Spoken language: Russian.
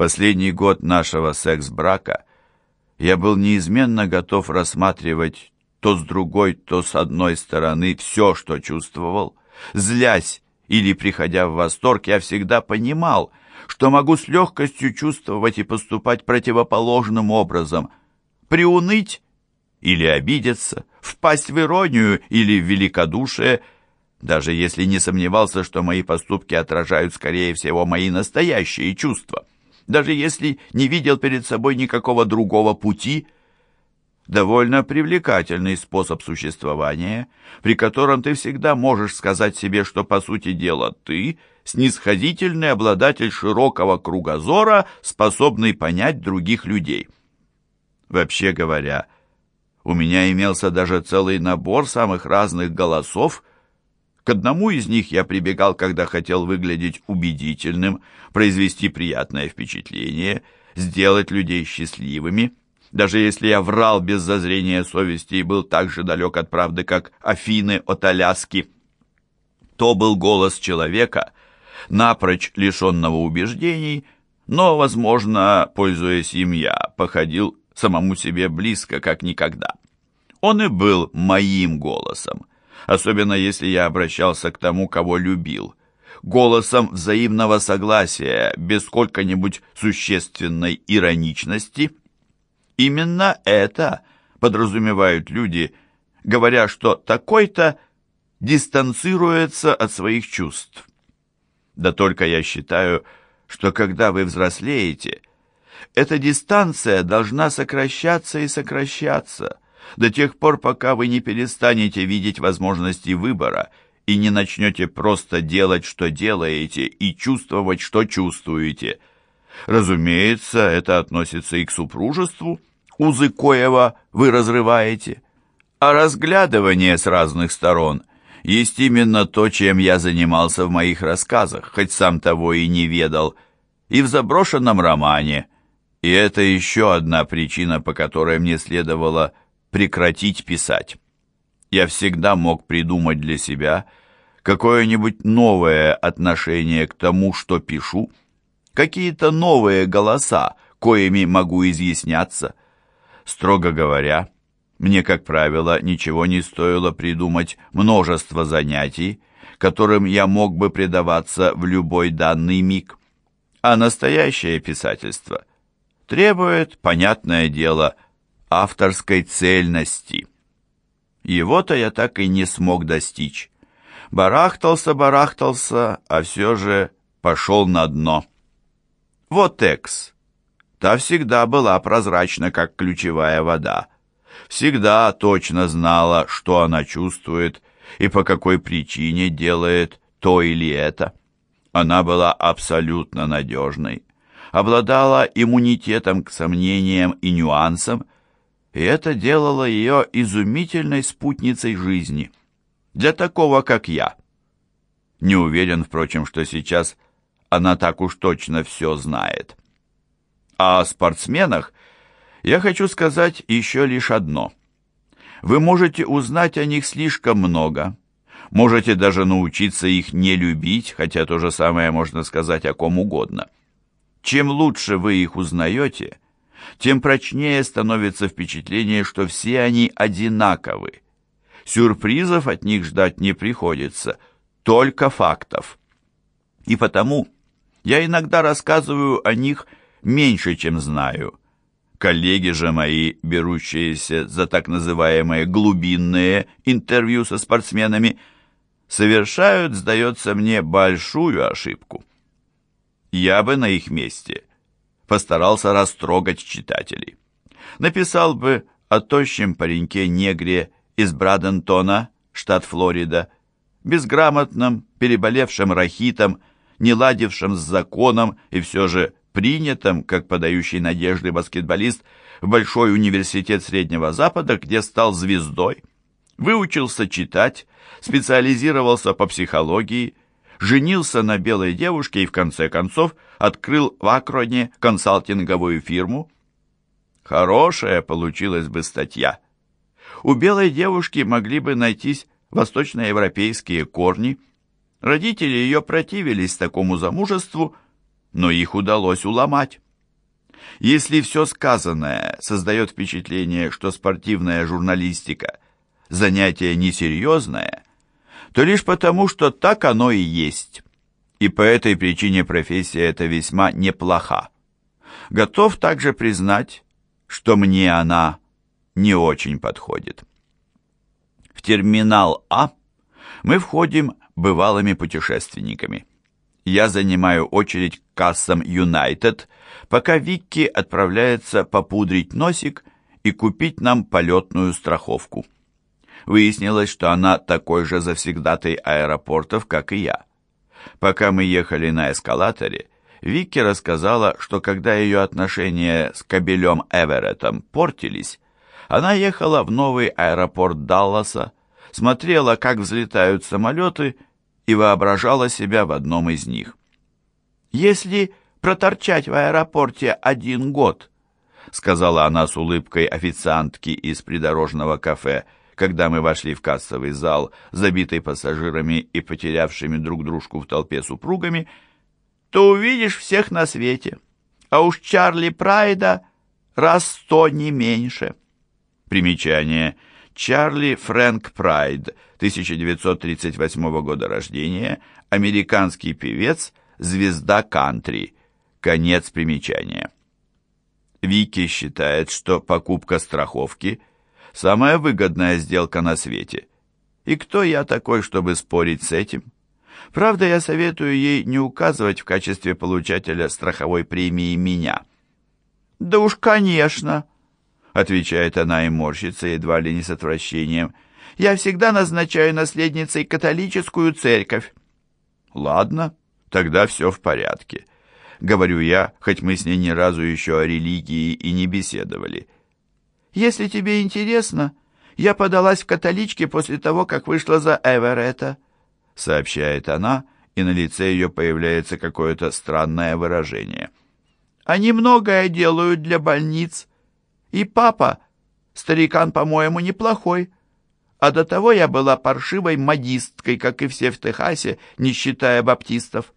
последний год нашего секс-брака я был неизменно готов рассматривать то с другой, то с одной стороны все, что чувствовал. Злясь или приходя в восторг, я всегда понимал, что могу с легкостью чувствовать и поступать противоположным образом, приуныть или обидеться, впасть в иронию или в великодушие, даже если не сомневался, что мои поступки отражают, скорее всего, мои настоящие чувства, даже если не видел перед собой никакого другого пути – довольно привлекательный способ существования, при котором ты всегда можешь сказать себе, что, по сути дела, ты – снисходительный обладатель широкого кругозора, способный понять других людей. Вообще говоря, у меня имелся даже целый набор самых разных голосов. К одному из них я прибегал, когда хотел выглядеть убедительным, произвести приятное впечатление, сделать людей счастливыми – даже если я врал без зазрения совести и был так же далек от правды, как Афины от Аляски, то был голос человека, напрочь лишенного убеждений, но, возможно, пользуясь им, я походил самому себе близко, как никогда. Он и был моим голосом, особенно если я обращался к тому, кого любил, голосом взаимного согласия, без сколько-нибудь существенной ироничности – Именно это подразумевают люди, говоря, что такой-то дистанцируется от своих чувств. Да только я считаю, что когда вы взрослеете, эта дистанция должна сокращаться и сокращаться до тех пор, пока вы не перестанете видеть возможности выбора и не начнете просто делать, что делаете, и чувствовать, что чувствуете. Разумеется, это относится и к супружеству, узы коего вы разрываете. А разглядывание с разных сторон есть именно то, чем я занимался в моих рассказах, хоть сам того и не ведал, и в заброшенном романе. И это еще одна причина, по которой мне следовало прекратить писать. Я всегда мог придумать для себя какое-нибудь новое отношение к тому, что пишу, какие-то новые голоса, коими могу изъясняться. Строго говоря, мне, как правило, ничего не стоило придумать множество занятий, которым я мог бы предаваться в любой данный миг. А настоящее писательство требует, понятное дело, авторской цельности. Его-то я так и не смог достичь. Барахтался, барахтался, а все же пошел на дно. Вот экс. Та всегда была прозрачна, как ключевая вода. Всегда точно знала, что она чувствует и по какой причине делает то или это. Она была абсолютно надежной, обладала иммунитетом к сомнениям и нюансам, и это делало ее изумительной спутницей жизни. Для такого, как я. Не уверен, впрочем, что сейчас она так уж точно все знает. А о спортсменах я хочу сказать еще лишь одно. Вы можете узнать о них слишком много, можете даже научиться их не любить, хотя то же самое можно сказать о ком угодно. Чем лучше вы их узнаете, тем прочнее становится впечатление, что все они одинаковы. Сюрпризов от них ждать не приходится, только фактов. И потому я иногда рассказываю о них меньше, чем знаю. Коллеги же мои, берущиеся за так называемые глубинные интервью со спортсменами, совершают, сдается мне, большую ошибку. Я бы на их месте постарался растрогать читателей. Написал бы о тощем пареньке-негре из Брадентона, штат Флорида, безграмотном, переболевшем рахитом, не ладившем с законом и все же принятым, как подающий надежды баскетболист, в Большой университет Среднего Запада, где стал звездой. Выучился читать, специализировался по психологии, женился на белой девушке и, в конце концов, открыл в Акроне консалтинговую фирму. Хорошая получилась бы статья. У белой девушки могли бы найтись восточноевропейские корни. Родители ее противились такому замужеству, но их удалось уломать. Если все сказанное создает впечатление, что спортивная журналистика – занятие несерьезное, то лишь потому, что так оно и есть. И по этой причине профессия эта весьма неплоха. Готов также признать, что мне она не очень подходит. В терминал А мы входим бывалыми путешественниками. Я занимаю очередь к кассам United, пока Викки отправляется попудрить носик и купить нам полетную страховку. Выяснилось, что она такой же завсегдатай аэропортов, как и я. Пока мы ехали на эскалаторе, Викки рассказала, что когда ее отношения с кобелем Эвереттом портились, она ехала в новый аэропорт Далласа, смотрела, как взлетают самолеты, и воображала себя в одном из них. «Если проторчать в аэропорте один год», сказала она с улыбкой официантки из придорожного кафе, когда мы вошли в кассовый зал, забитый пассажирами и потерявшими друг дружку в толпе супругами, то увидишь всех на свете. А уж Чарли Прайда раз сто не меньше. Примечание – Чарли Фрэнк Прайд, 1938 года рождения, американский певец, звезда кантри. Конец примечания. Вики считает, что покупка страховки – самая выгодная сделка на свете. И кто я такой, чтобы спорить с этим? Правда, я советую ей не указывать в качестве получателя страховой премии меня. «Да уж, конечно!» отвечает она и морщится, едва ли не с отвращением. «Я всегда назначаю наследницей католическую церковь». «Ладно, тогда все в порядке», — говорю я, хоть мы с ней ни разу еще о религии и не беседовали. «Если тебе интересно, я подалась в католички после того, как вышла за Эверетта», — сообщает она, и на лице ее появляется какое-то странное выражение. «Они многое делают для больниц». И папа, старикан, по-моему, неплохой. А до того я была паршивой модисткой, как и все в Техасе, не считая баптистов.